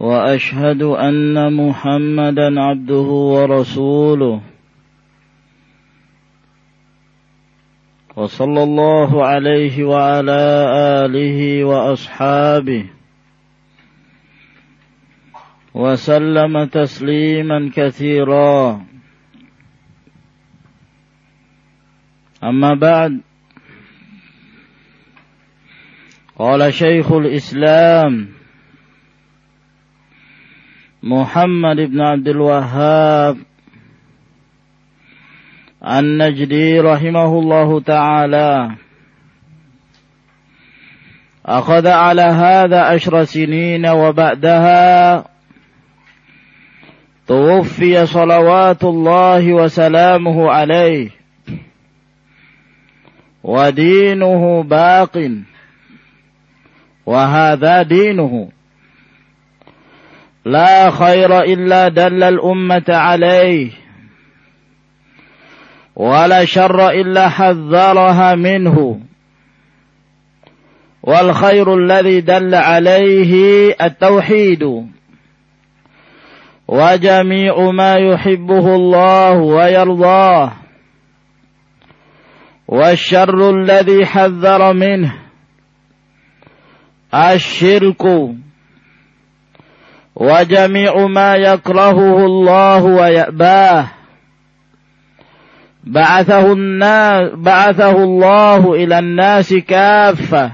وأشهد أن محمدا عبده ورسوله. وصلى الله عليه وعلى آله وأصحابه. وسلم تسليما كثيرا. أما بعد قال شيخ الإسلام محمد بن عبد الوهاب النجدي رحمه الله تعالى. أخذ على هذا عشر سنين وبعدها توفي صلوات الله وسلامه عليه. ودينه باق. وهذا دينه. لا خير إلا دل الأمة عليه ولا شر إلا حذرها منه. والخير الذي دل عليه التوحيد وجميع ما يحبه الله ويرضاه والشر الذي حذر منه الشرك. وجميع ما يكرهه الله ويأباه. بعثه الناس بعثه الله إلى الناس كافة.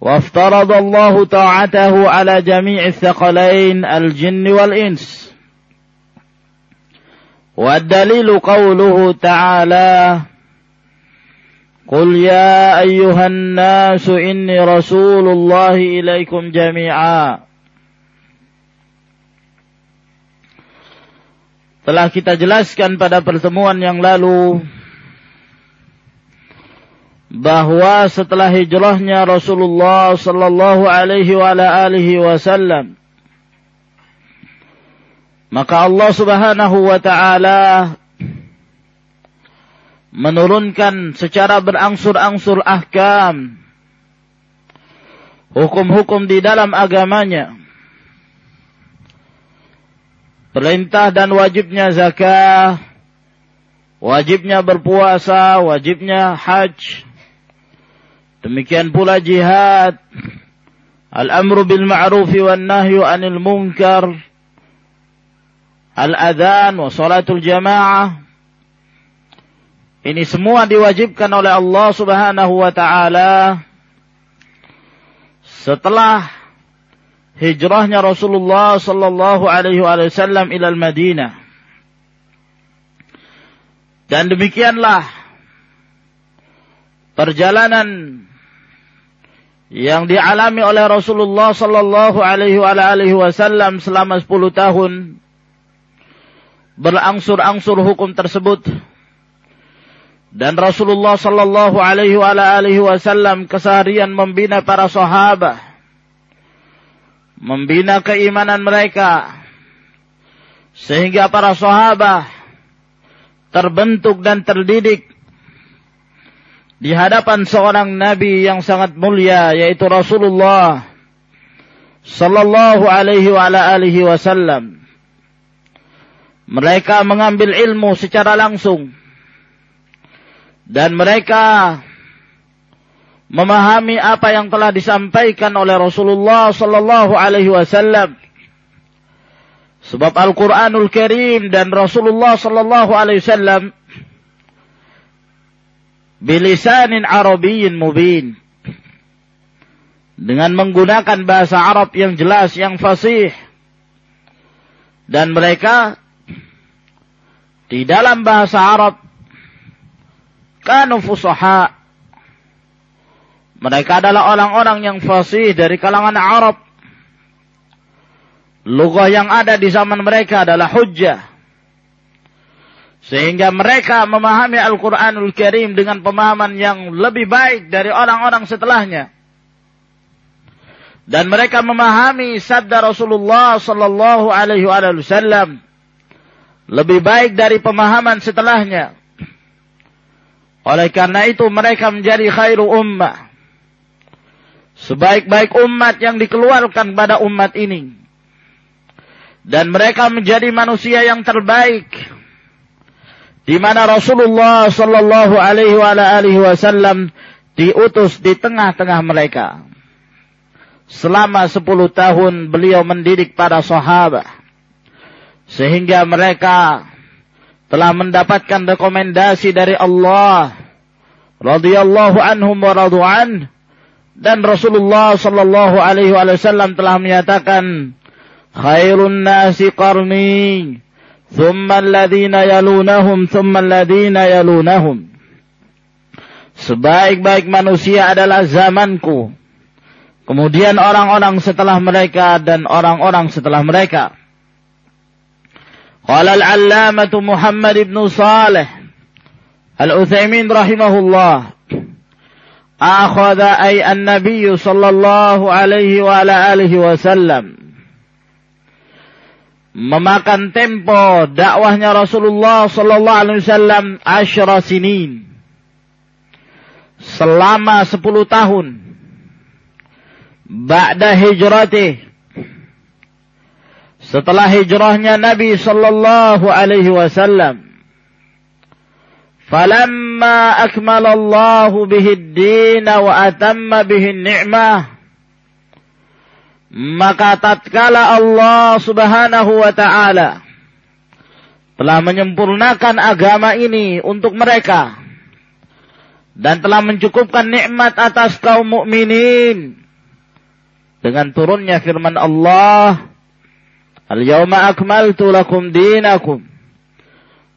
وافترض الله طاعته على جميع الثقلين الجن والإنس. والدليل قوله تعالى قل يا أيها الناس إني رسول الله إليكم جميعا. Telah kita jelaskan pada pertemuan yang lalu bahwa setelah hijrahnya Rasulullah sallallahu alaihi wa alihi wasallam maka Allah Subhanahu wa taala menurunkan secara berangsur-angsur ahkam hukum-hukum di dalam agamanya perintah dan wajibnya zakah wajibnya berpuasa wajibnya haji demikian pula jihad. Al-amru bil ma'ruf wan nahyu 'anil munkar. Al-adhan wa salatul jamaah. Ini semua diwajibkan oleh Allah Subhanahu wa taala. Setelah hijrahnya Rasulullah sallallahu alaihi wasallam ila Madinah. Dan demikianlah perjalanan yang dialami oleh Rasulullah sallallahu alaihi wasallam selama 10 tahun. Berangsur-angsur hukum tersebut. Dan Rasulullah sallallahu alaihi wasallam keseharian membina para sahabat, membina keimanan mereka, sehingga para sahabat terbentuk dan terdidik di hadapan seorang nabi yang sangat mulia yaitu Rasulullah sallallahu alaihi wasallam. Mereka mengambil ilmu secara langsung dan mereka memahami apa yang telah disampaikan oleh Rasulullah sallallahu alaihi wasallam. Sebab Al-Qur'anul Karim dan Rasulullah sallallahu alaihi wasallam bilisanin arabiyyin mubin. Dengan menggunakan bahasa Arab yang jelas yang fasih. Dan mereka di dalam bahasa Arab kanu fusaha Mereka adalah orang-orang yang fasih dari kalangan Arab. Lugah yang ada di zaman mereka adalah hujjah. Sehingga mereka memahami Al-Quranul Karim dengan pemahaman yang lebih baik dari orang-orang setelahnya. Dan mereka memahami sabda Rasulullah sallallahu alaihi wasallam lebih baik dari pemahaman setelahnya. Oleh karena itu mereka menjadi khairu ummah. Sebaik-baik umat yang dikeluarkan pada umat ini. Dan mereka menjadi manusia yang terbaik. Di mana Rasulullah sallallahu alaihi wasallam diutus di tengah-tengah mereka. Selama sepuluh tahun beliau mendidik para sahabat. Sehingga mereka telah mendapatkan rekomendasi dari Allah radhiyallahu anhum wa radu'an dan Rasulullah Shallallahu Alaihi Wasallam telah menyatakan khairun nasi qarni thumma alladhina yalunahum thumma alladhina yalunahum. Sebaik-baik manusia adalah zamanku. Kemudian orang-orang setelah mereka dan orang-orang setelah mereka. Qala al-allamah Muhammad ibn Saleh Al-Utsaimin rahimahullah أخذ أي النبي صلى الله عليه وعلى آله وسلم memakan tempo dakwahnya Rasulullah sallallahu alaihi wasallam asyra sinin selama 10 tahun ba'da hijratih setelah hijrahnya Nabi sallallahu alaihi wasallam akmala Allah bihi ad-din wa atamma bihi ni'mah maka tatkala Allah Subhanahu wa taala telah menyempurnakan agama ini untuk mereka dan telah mencukupkan nikmat atas kaum mukminin dengan turunnya firman Allah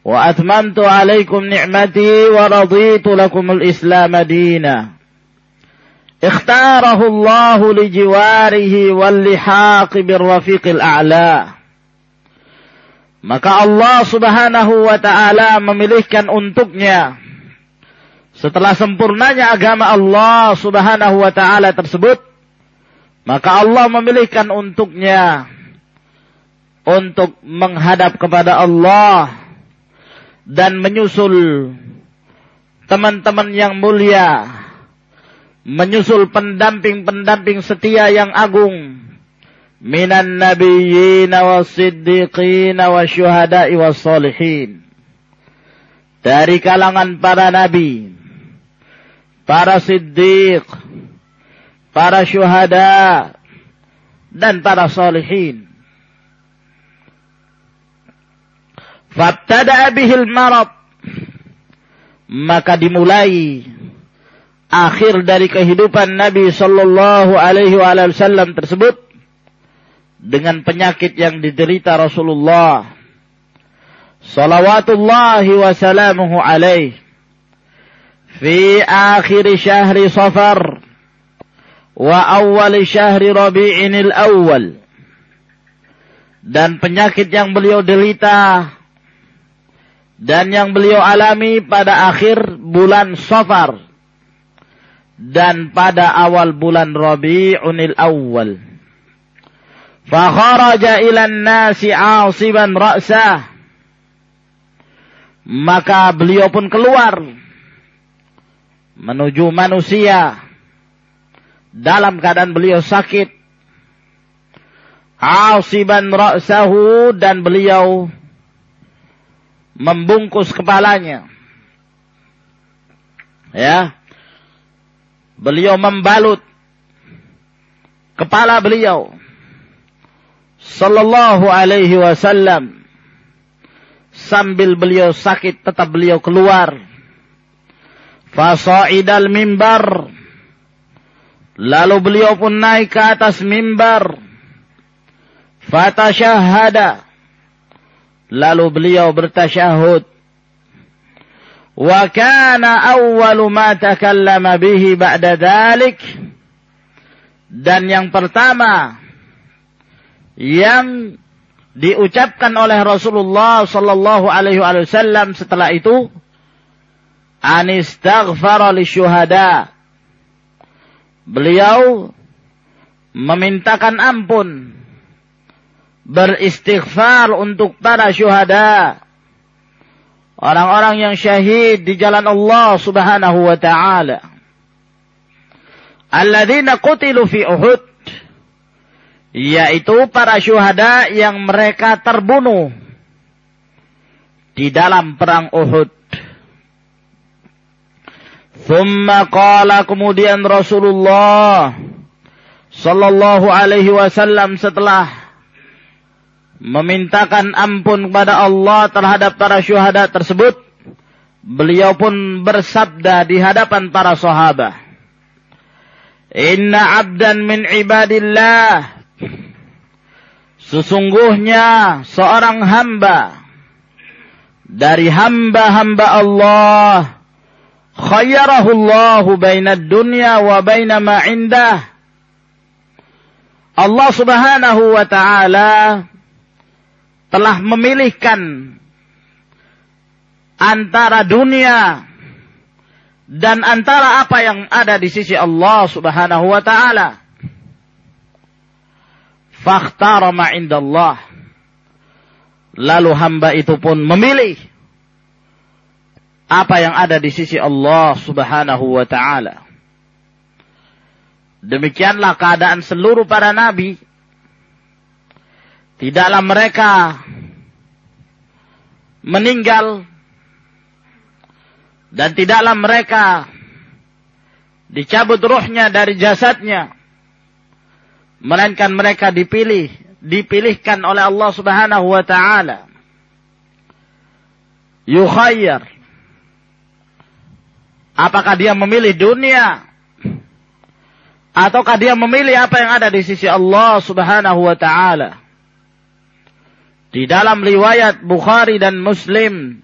wa عليكم نعمتي ورضيت لكم الإسلام دينا اختاره الله لجواره واللحاق بالرفيق الأعلى wal lihaq bir rafiqil a'la. Maka Allah Subhanahu wa taala memilihkan untuknya. Setelah sempurnanya agama Allah Subhanahu wa taala tersebut maka Allah memilihkan untuknya untuk menghadap kepada Allah dan menyusul teman-teman yang mulia, menyusul pendamping-pendamping setia yang agung minan nabiyyin was-siddiqin wasyuhada'i was-solihin dari kalangan para nabi, para siddiq, para syuhada dan para salihin. Fabtada bihil marad. Maka dimulai akhir dari kehidupan Nabi sallallahu alaihi wasallam tersebut dengan penyakit yang diderita Rasulullah salawatullahi wa salamuhu alaih fi akhir syahri safar wa awal syahri rabi'in al-awwal dan penyakit yang beliau derita dan yang beliau alami pada akhir bulan Safar dan pada awal bulan Rabi'unil Awal. Fakharaja ila nasi asiban ra'sah. Maka beliau pun keluar menuju manusia dalam keadaan beliau sakit. Asiban ra'sahu dan beliau membungkus kepalanya. Ya. Beliau membalut kepala beliau. Sallallahu alaihi wasallam. Sambil beliau sakit tetap beliau keluar. Fasaidal mimbar. Lalu beliau pun naik ke atas mimbar. Fatashahada Lalu beliau bertasyahud. Wa kana awwalu ma takallama bihi ba'da dhalik. Dan yang pertama yang diucapkan oleh Rasulullah sallallahu alaihi wasallam setelah itu anistaghfara li syuhada. Beliau memintakan ampun beristighfar untuk para syuhada. Orang-orang yang syahid di jalan Allah Subhanahu wa taala. Alladzina qutilu fi Uhud. Yaitu para syuhada yang mereka terbunuh. Di dalam perang Uhud. Thumma qala kemudian Rasulullah sallallahu alaihi wasallam setelah memintakan ampun kepada Allah terhadap para syuhada tersebut, beliau pun bersabda di hadapan para sahabat, "Inna 'abdan min ibadillah Sesungguhnya seorang hamba dari hamba-hamba Allah khayyarahullahu baina dunya wa baina ma indah. Allah Subhanahu wa taala telah memilihkan antara dunia dan antara apa yang ada di sisi Allah Subhanahu wa taala fakhtara ma indallah. Lalu hamba itu pun memilih apa yang ada di sisi Allah Subhanahu wa taala. Demikianlah keadaan seluruh para nabi. Tidaklah mereka meninggal dan tidaklah mereka dicabut ruhnya dari jasadnya melainkan mereka dipilih, dipilihkan oleh Allah Subhanahu wa taala. Yukhayyar. Apakah dia memilih dunia ataukah dia memilih apa yang ada di sisi Allah Subhanahu wa taala? Di dalam riwayat Bukhari dan Muslim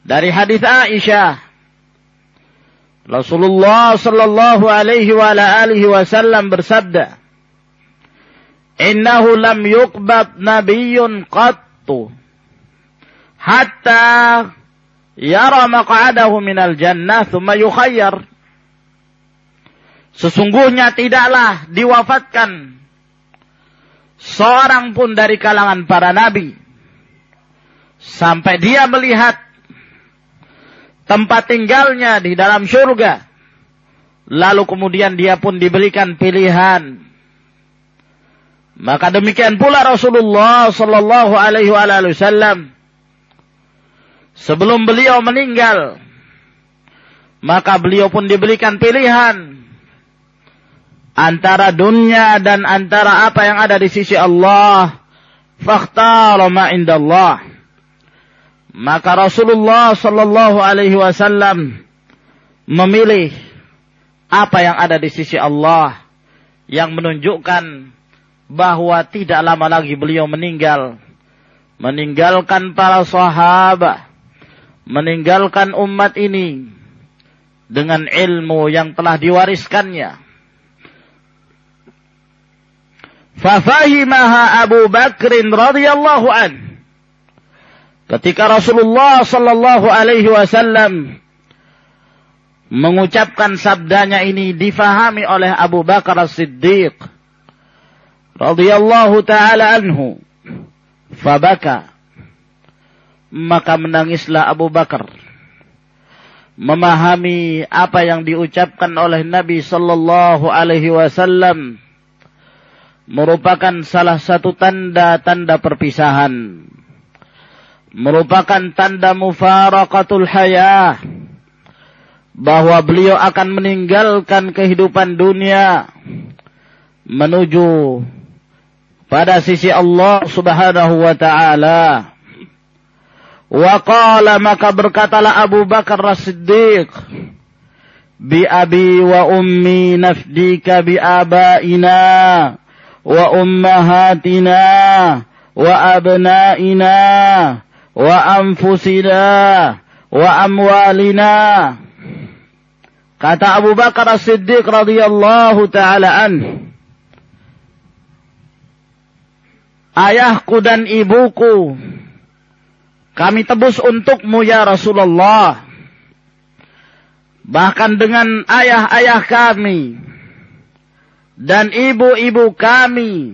dari hadis Aisyah Rasulullah sallallahu alaihi wa alihi wasallam bersabda innahu lam yuqbad nabiyyun qattu hatta yara maq'adahu minal jannah thumma yukhayyar. Sesungguhnya tidaklah diwafatkan seorang pun dari kalangan para nabi. Sampai dia melihat tempat tinggalnya di dalam surga lalu kemudian dia pun diberikan pilihan. Maka demikian pula Rasulullah sallallahu alaihi wasallam. Sebelum beliau meninggal maka beliau pun diberikan pilihan antara dunia dan antara apa yang ada di sisi Allah fakhtara ma indallah maka Rasulullah sallallahu alaihi wasallam memilih apa yang ada di sisi Allah yang menunjukkan bahwa tidak lama lagi beliau meninggal. Meninggalkan para sahabat. Meninggalkan umat ini. Dengan ilmu yang telah diwariskannya. Fafahimaha Abu Bakrin radhiyallahu an. Ketika Rasulullah sallallahu alaihi wasallam mengucapkan sabdanya ini difahami oleh Abu Bakar As-Siddiq radhiyallahu taala anhu. Fabaka. Maka menangislah Abu Bakar. Memahami apa yang diucapkan oleh Nabi sallallahu alaihi wasallam merupakan salah satu tanda-tanda perpisahan merupakan tanda mufaraqatul hayah bahwa beliau akan meninggalkan kehidupan dunia menuju pada sisi Allah Subhanahu wa taala. Wa maka berkatalah Abu Bakar As-Siddiq bi abi wa ummi nafdika bi abaina wa anfusina wa amwalina. Kata Abu Bakar As-Siddiq radhiyallahu taala an. Ayahku dan ibuku kami tebus untukmu ya Rasulullah. Bahkan dengan ayah-ayah kami dan ibu-ibu kami,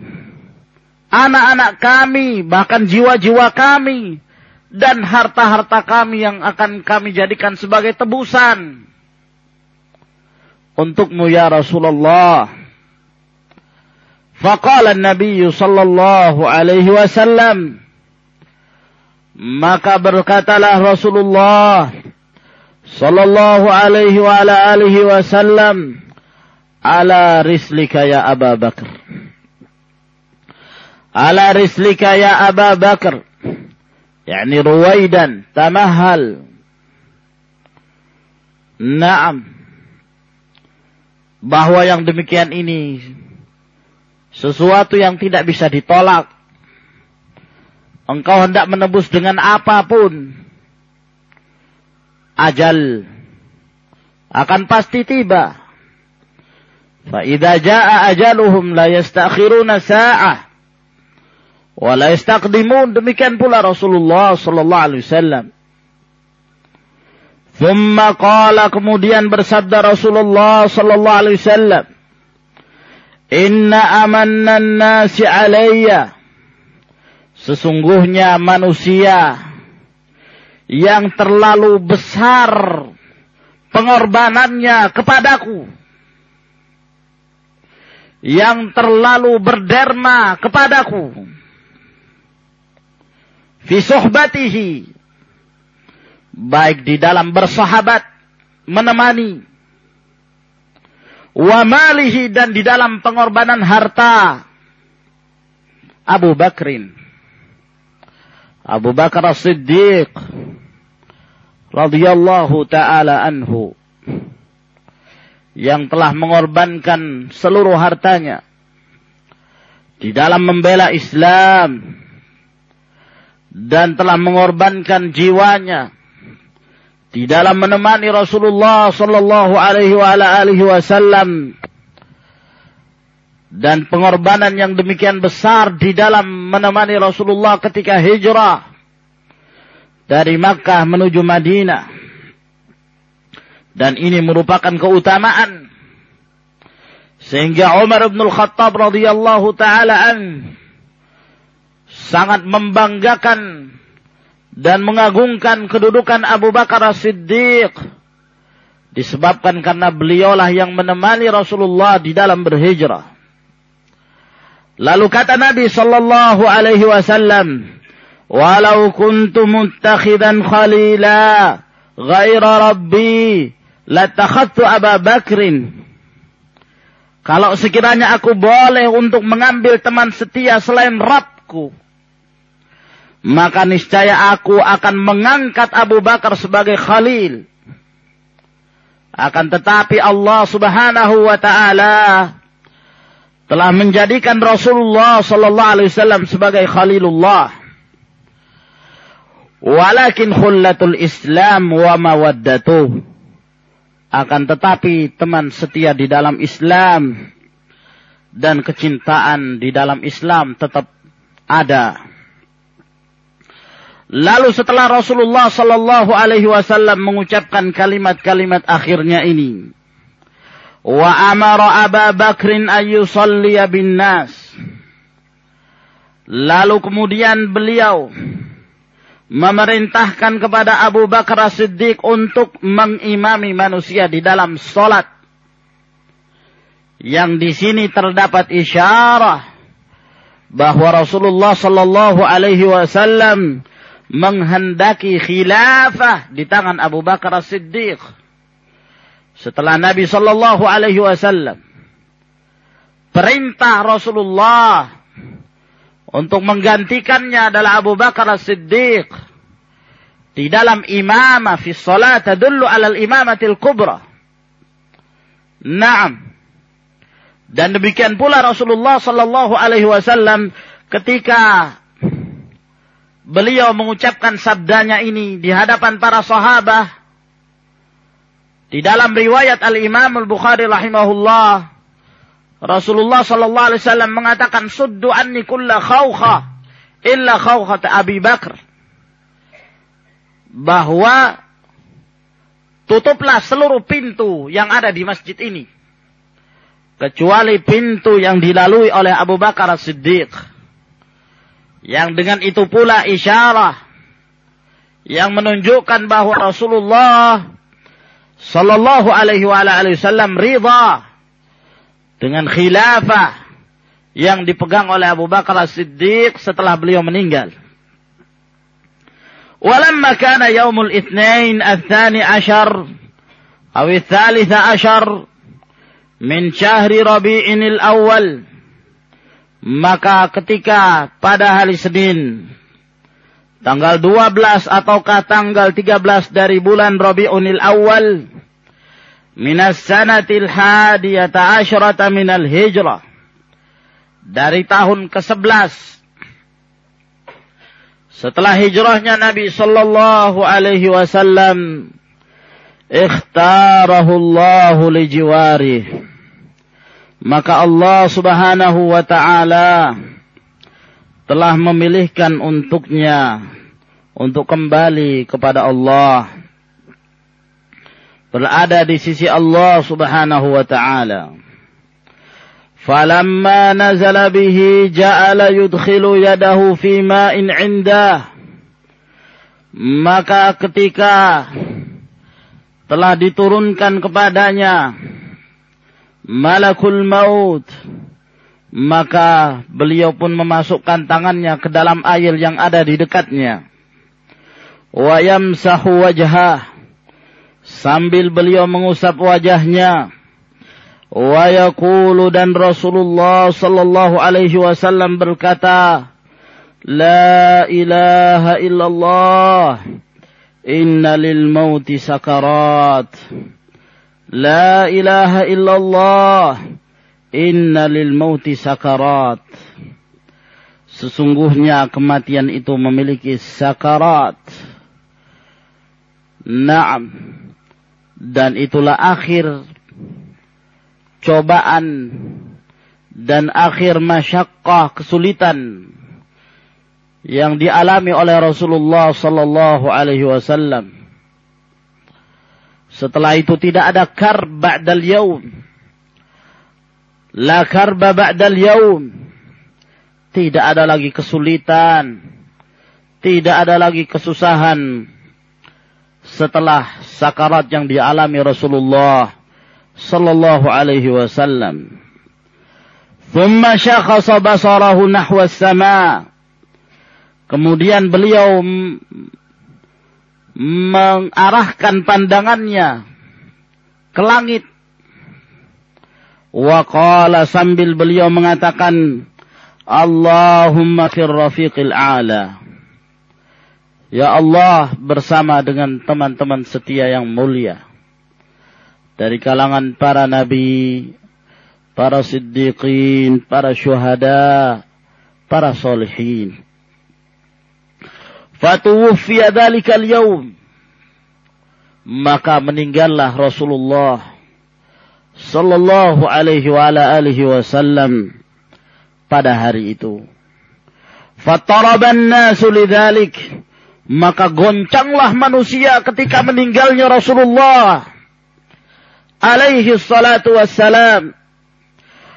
anak-anak kami, bahkan jiwa-jiwa kami dan harta-harta kami yang akan kami jadikan sebagai tebusan untukmu ya Rasulullah. Faqala Nabi sallallahu alaihi wasallam maka berkatalah Rasulullah sallallahu alaihi wa ala alihi wasallam ala rislika ya Aba Bakar. Ala rislika ya Aba Bakar. Yani ruwaidan tamahal Naam. Bahwa yang demikian ini sesuatu yang tidak bisa ditolak. Engkau hendak menebus dengan apa pun, ajal akan pasti tiba. Fa idza jaa ajaluhum la yastakhiruna sa'ah wa. Demikian pula Rasulullah sallallahu alaihi wasallam. Thumma qala kemudian bersabda Rasulullah sallallahu alaihi wasallam, "Inna amanna an-nasi. Sesungguhnya manusia yang terlalu besar pengorbanannya kepadaku yang terlalu berderma kepadaku. Fi suhbatihi. Baik di dalam bersahabat, menemani. Wa malihi dan di dalam pengorbanan harta. Abu Bakrin Abu Bakar As-Siddiq radhiyallahu taala anhu yang telah mengorbankan seluruh hartanya di dalam membela Islam dan telah mengorbankan jiwanya di dalam menemani Rasulullah sallallahu alaihi wasallam dan pengorbanan yang demikian besar di dalam menemani Rasulullah ketika hijrah dari Makkah menuju Madinah. Dan ini merupakan keutamaan sehingga Umar bin Al-Khattab radhiyallahu taala an sangat membanggakan dan mengagungkan kedudukan Abu Bakar As-Siddiq disebabkan karena beliaulah yang menemani Rasulullah di dalam berhijrah. Lalu kata Nabi sallallahu alaihi wasallam, "Walau kuntu muttakhidan khalila ghaira rabbi latakhadtu Abu Bakrin." Kalau sekiranya aku boleh untuk mengambil teman setia selain Rabbku, maka niscaya aku akan mengangkat Abu Bakar sebagai khalil. Akan tetapi Allah Subhanahu wa taala telah menjadikan Rasulullah sallallahu alaihi wasallam sebagai khalilullah. Walakin khullatul Islam wa mawaddatuh. Akan tetapi teman setia di dalam Islam dan kecintaan di dalam Islam tetap ada. Lalu setelah Rasulullah sallallahu alaihi wasallam mengucapkan kalimat-kalimat akhirnya ini, wa amara Abu Bakrin ayyusalliya bin nas. Lalu kemudian beliau memerintahkan kepada Abu Bakar Siddiq untuk mengimami manusia di dalam solat. Yang di sini terdapat isyarah bahwa Rasulullah Sallallahu Alaihi Wasallam menghendaki khilafah di tangan Abu Bakar Siddiq setelah Nabi Shallallahu Alaihi Wasallam perintah Rasulullah untuk menggantikannya adalah Abu Bakar As-Siddiq di dalam imamah fi salat tadullu alal imamatil kubra. Naam. Dan demikian pula Rasulullah sallallahu alaihi wasallam ketika beliau mengucapkan sabdanya ini di hadapan para sahabat di dalam riwayat Al-Imam Al-Bukhari rahimahullah Rasulullah sallallahu alaihi wasallam mengatakan suddu anni kulla khawkha illa khawkhat Abi Bakr. Bahwa tutuplah seluruh pintu yang ada di masjid ini kecuali pintu yang dilalui oleh Abu Bakar As-Siddiq. Yang dengan itu pula isyarah yang menunjukkan bahwa Rasulullah sallallahu alaihi wasallam ridha dengan khilafah yang dipegang oleh Abu Bakar As-Siddiq setelah beliau meninggal. ولما كان يوم الاثنين الثاني عشر أو الثالث عشر من شهر ربيع الأول maka ketika pada hari Senin tanggal 12 ataukah tanggal 13 dari bulan Rabiunil Awal minas sanatil hadiyata asyrata minal hijrah dari tahun ke-11 setelah hijrahnya Nabi sallallahu alaihi wasallam ikhtarahu Allah lijiwarih maka Allah Subhanahu wa taala telah memilihkan untuknya untuk kembali kepada Allah berada di sisi Allah Subhanahu wa taala. Falamma nazala bihi ja'ala yudkhilu yadahu fi ma'in 'indah. Maka ketika telah diturunkan kepadanya malakul maut maka beliau pun memasukkan tangannya ke dalam air yang ada di dekatnya. Wa yamsahu wajhah sambil beliau mengusap wajahnya wa yaqulu dan Rasulullah sallallahu alaihi wasallam berkata la ilaha illallah inna lil mauti sakarat. La ilaha illallah inna lil mauti sakarat. Sesungguhnya kematian itu memiliki sakarat. Na'am. Dan itulah akhir cobaan dan akhir masyakkah kesulitan yang dialami oleh Rasulullah sallallahu alaihi wasallam. Setelah itu tidak ada kar ba'dal yaum. La karba ba'dal yaum. Tidak ada lagi kesulitan. Tidak ada lagi kesusahan setelah sakarat yang dialami Rasulullah sallallahu alaihi wasallam. Thumma syakhasa basarahu nahwa sama. Kemudian beliau mengarahkan pandangannya ke langit. Wa qala sambil beliau mengatakan Allahumma fir rafiqil a'la. Ya Allah bersama dengan teman-teman setia yang mulia. Dari kalangan para nabi, para siddiqin, para syuhada, para solihin. Fatuwfiya dzalikal yaum. Maka meninggallah Rasulullah sallallahu alaihi wa ala alihi wasallam pada hari itu. Fataraban nasu lidzalik. Maka goncanglah manusia ketika meninggalnya Rasulullah alaihi salatu wassalam.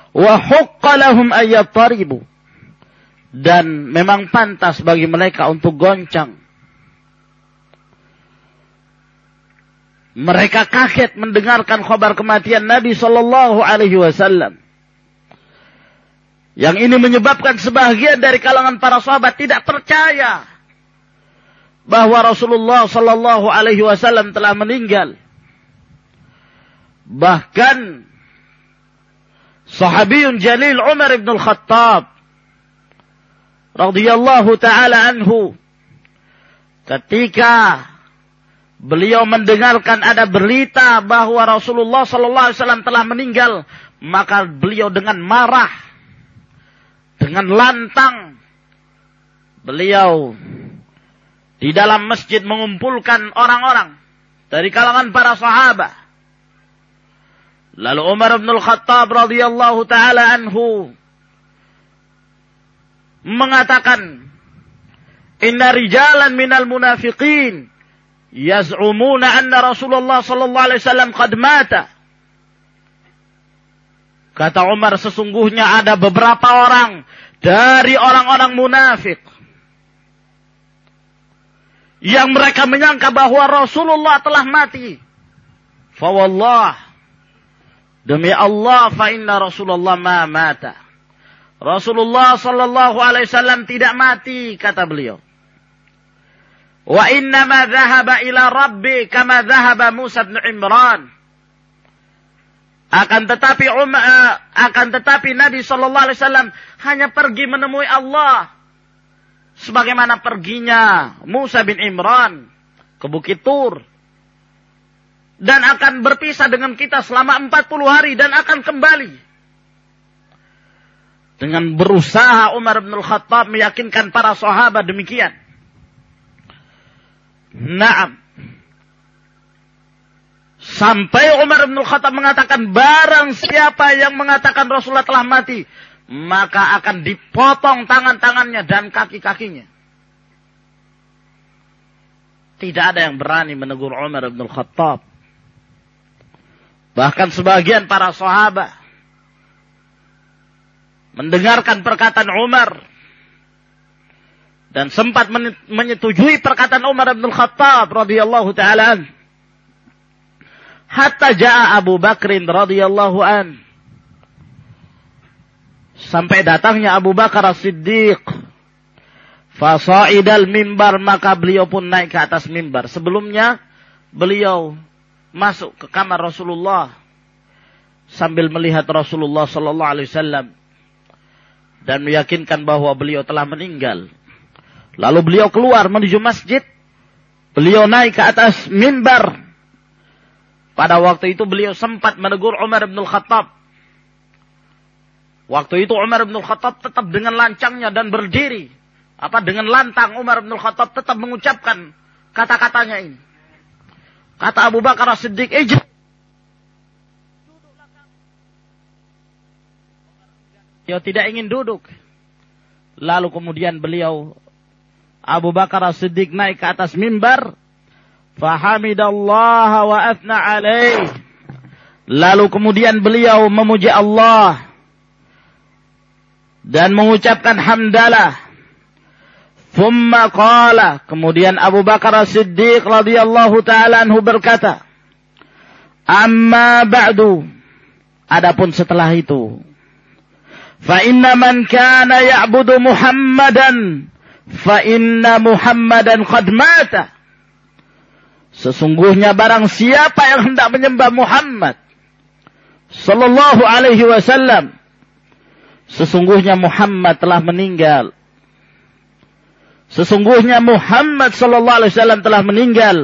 Wa huqqa lahum ayyattaribu dan memang pantas bagi mereka untuk goncang. Mereka kaget mendengarkan kabar kematian Nabi Shallallahu Alaihi Wasallam. Yang ini menyebabkan sebagian dari kalangan para sahabat tidak percaya bahwa Rasulullah Shallallahu Alaihi Wasallam telah meninggal. Bahkan sahabiyun jalil Umar ibn al-Khattab radhiyallahu taala anhu ketika beliau mendengarkan ada berita bahwa Rasulullah sallallahu alaihi wasallam telah meninggal maka beliau dengan marah dengan lantang beliau di dalam masjid mengumpulkan orang-orang dari kalangan para sahabat. Lalu Umar bin Al-Khattab radhiyallahu taala anhu mengatakan, "Inna rijalan minal munafiqin yaz'umuna anna Rasulullah sallallahu alaihi wasallam qad mata." Kata Umar, sesungguhnya ada beberapa orang dari orang-orang munafik yang mereka menyangka bahwa Rasulullah telah mati. Fawallah demi Allah fa inna Rasulullah ma mata. Rasulullah sallallahu alaihi wasallam tidak mati kata beliau. Wa inna ma dhahaba ila rabbi kama dhahaba Musa bin Imran. Akan tetapi uh, akan tetapi Nabi Shallallahu Alaihi Wasallam hanya pergi menemui Allah, sebagaimana perginya Musa bin Imran ke Bukit Tur, dan akan berpisah dengan kita selama 40 hari dan akan kembali. Dengan berusaha Umar bin Khattab meyakinkan para sahabat demikian. Naam. Sampai Umar bin Khattab mengatakan barang siapa yang mengatakan Rasulullah telah mati, maka akan dipotong tangan-tangannya dan kaki-kakinya. Tidak ada yang berani menegur Umar bin Khattab. Bahkan sebagian para sahabat mendengarkan perkataan Umar dan sempat menyetujui perkataan Umar bin Khattab radhiyallahu taala hatta jaa Abu Bakrin radhiyallahu an sampai datangnya Abu Bakar As-Siddiq. Fasaidal mimbar maka beliau pun naik ke atas mimbar. Sebelumnya beliau masuk ke kamar Rasulullah sambil melihat Rasulullah sallallahu alaihi wasallam dan meyakinkan bahwa beliau telah meninggal. Lalu beliau keluar menuju masjid. Beliau naik ke atas mimbar. Pada waktu itu beliau sempat menegur Umar bin Khattab. Waktu itu Umar bin Khattab tetap dengan lancangnya dan berdiri. Apa dengan lantang Umar bin Khattab tetap mengucapkan kata-katanya ini. Kata Abu Bakar As-Siddiq, eh, Beliau tidak ingin duduk. Lalu kemudian beliau Abu Bakar As-Siddiq naik ke atas mimbar Fahamidallah wa athna alaih. Lalu kemudian beliau memuji Allah dan mengucapkan hamdalah. Thumma qala. Kemudian Abu Bakar As-Siddiq radhiyallahu taala anhu berkata, "Amma ba'du." Adapun setelah itu, fa inna man kana ya'budu Muhammadan fa inna Muhammadan qad mata. Sesungguhnya barang siapa yang hendak menyembah Muhammad sallallahu alaihi wasallam sesungguhnya Muhammad telah meninggal. Sesungguhnya Muhammad sallallahu alaihi wasallam telah meninggal.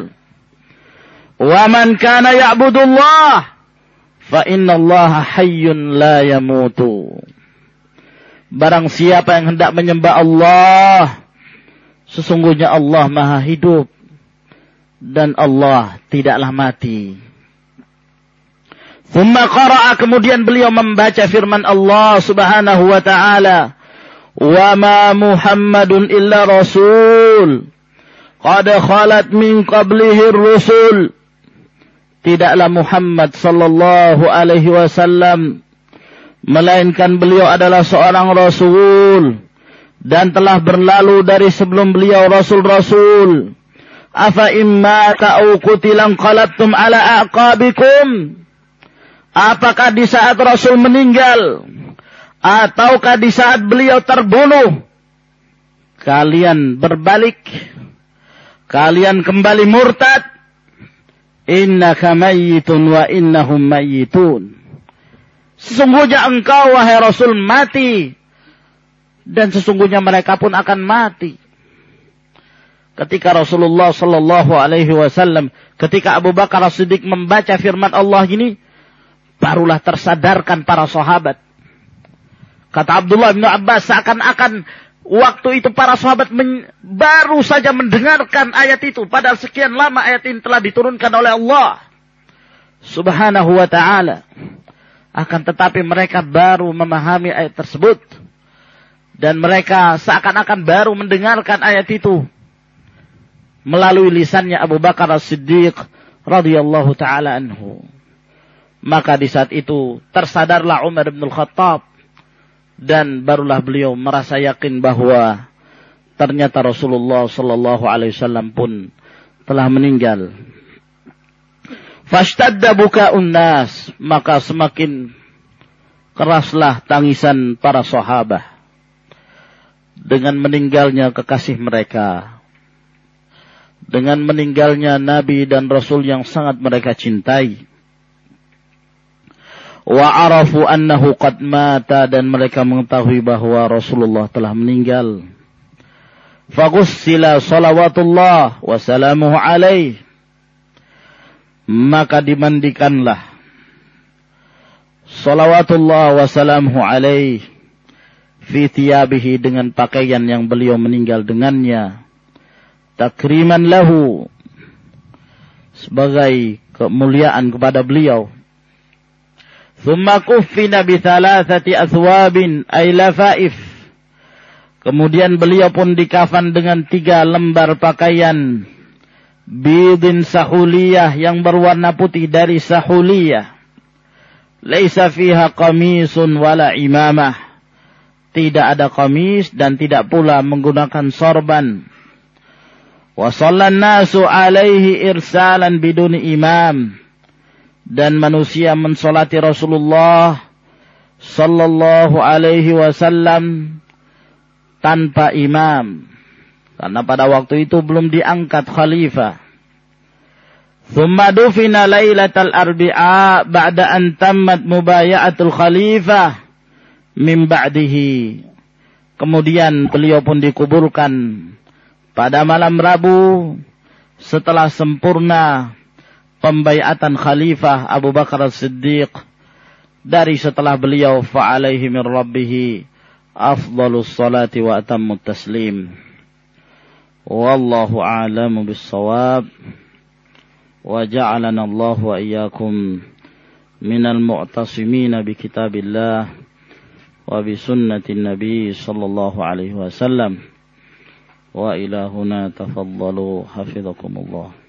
Wa man kana ya'budullah fa innallaha hayyun la yamutu. Barang siapa yang hendak menyembah Allah sesungguhnya Allah Maha hidup dan Allah tidaklah mati. Thumma qara'a kemudian beliau membaca firman Allah Subhanahu wa taala, "Wa ma Muhammadun illa rasul. Qad khalat min qablihi rusul." Tidaklah Muhammad sallallahu alaihi wasallam melainkan beliau adalah seorang rasul dan telah berlalu dari sebelum beliau rasul-rasul. Afa imma ta'u kutilang qalabtum ala aqabikum apakah di saat Rasul meninggal? Ataukah di saat beliau terbunuh? Kalian berbalik. Kalian kembali murtad. Innaka mayyitun wa innahum mayyitun. Sesungguhnya engkau wahai Rasul mati. Dan sesungguhnya mereka pun akan mati. Ketika Rasulullah Shallallahu Alaihi Wasallam, ketika Abu Bakar Siddiq membaca firman Allah ini, barulah tersadarkan para sahabat. Kata Abdullah bin Abbas seakan-akan Waktu itu para sahabat baru saja mendengarkan ayat itu. Padahal sekian lama ayat ini telah diturunkan oleh Allah. Subhanahu wa ta'ala. Akan tetapi mereka baru memahami ayat tersebut. Dan mereka seakan-akan baru mendengarkan ayat itu. Melalui lisannya Abu Bakar as-Siddiq radhiyallahu taala anhu. Maka di saat itu tersadarlah Umar bin Khattab dan barulah beliau merasa yakin bahwa ternyata Rasulullah sallallahu alaihi wasallam pun telah meninggal. Fashtadda buka'un nas, maka semakin keraslah tangisan para sahabat dengan meninggalnya kekasih mereka. Dengan meninggalnya nabi dan rasul yang sangat mereka cintai wa arafu annahu qad mata dan mereka mengetahui bahwa Rasulullah telah meninggal. Fagussila salawatullah wa salamuhu alaih. Maka dimandikanlah. Salawatullah wa salamuhu alaih. Fi thiyabihi dengan pakaian yang beliau meninggal dengannya. Takriman lahu. Sebagai kemuliaan kepada beliau Thumma kuffina bithalasati aswabin ay lafaif. Kemudian beliau pun dikafan dengan tiga lembar pakaian. Bidin sahuliyah yang berwarna putih dari sahuliyah. Laisa fiha qamisun wala imamah. Tidak ada kamis dan tidak pula menggunakan sorban. Wasallan nasu alaihi irsalan bidun imam dan manusia mensolati Rasulullah sallallahu alaihi wasallam tanpa imam karena pada waktu itu belum diangkat khalifah Thumma dufina lailatal arbi'a ba'da an tammat mubaya'atul khalifah min ba'dihi. Kemudian beliau pun dikuburkan pada malam Rabu setelah sempurna pembaiatan khalifah Abu Bakar As-Siddiq dari setelah beliau fa'alaihi min rabbih afdalus salati wa atammu taslim wallahu a'lamu bis-shawab wa ja'alana Allah wa iyyakum minal mu'tasimin bi kitabillah wa bi sunnati nabi sallallahu alaihi wasallam wa ila huna tafaddalu hafizakumullah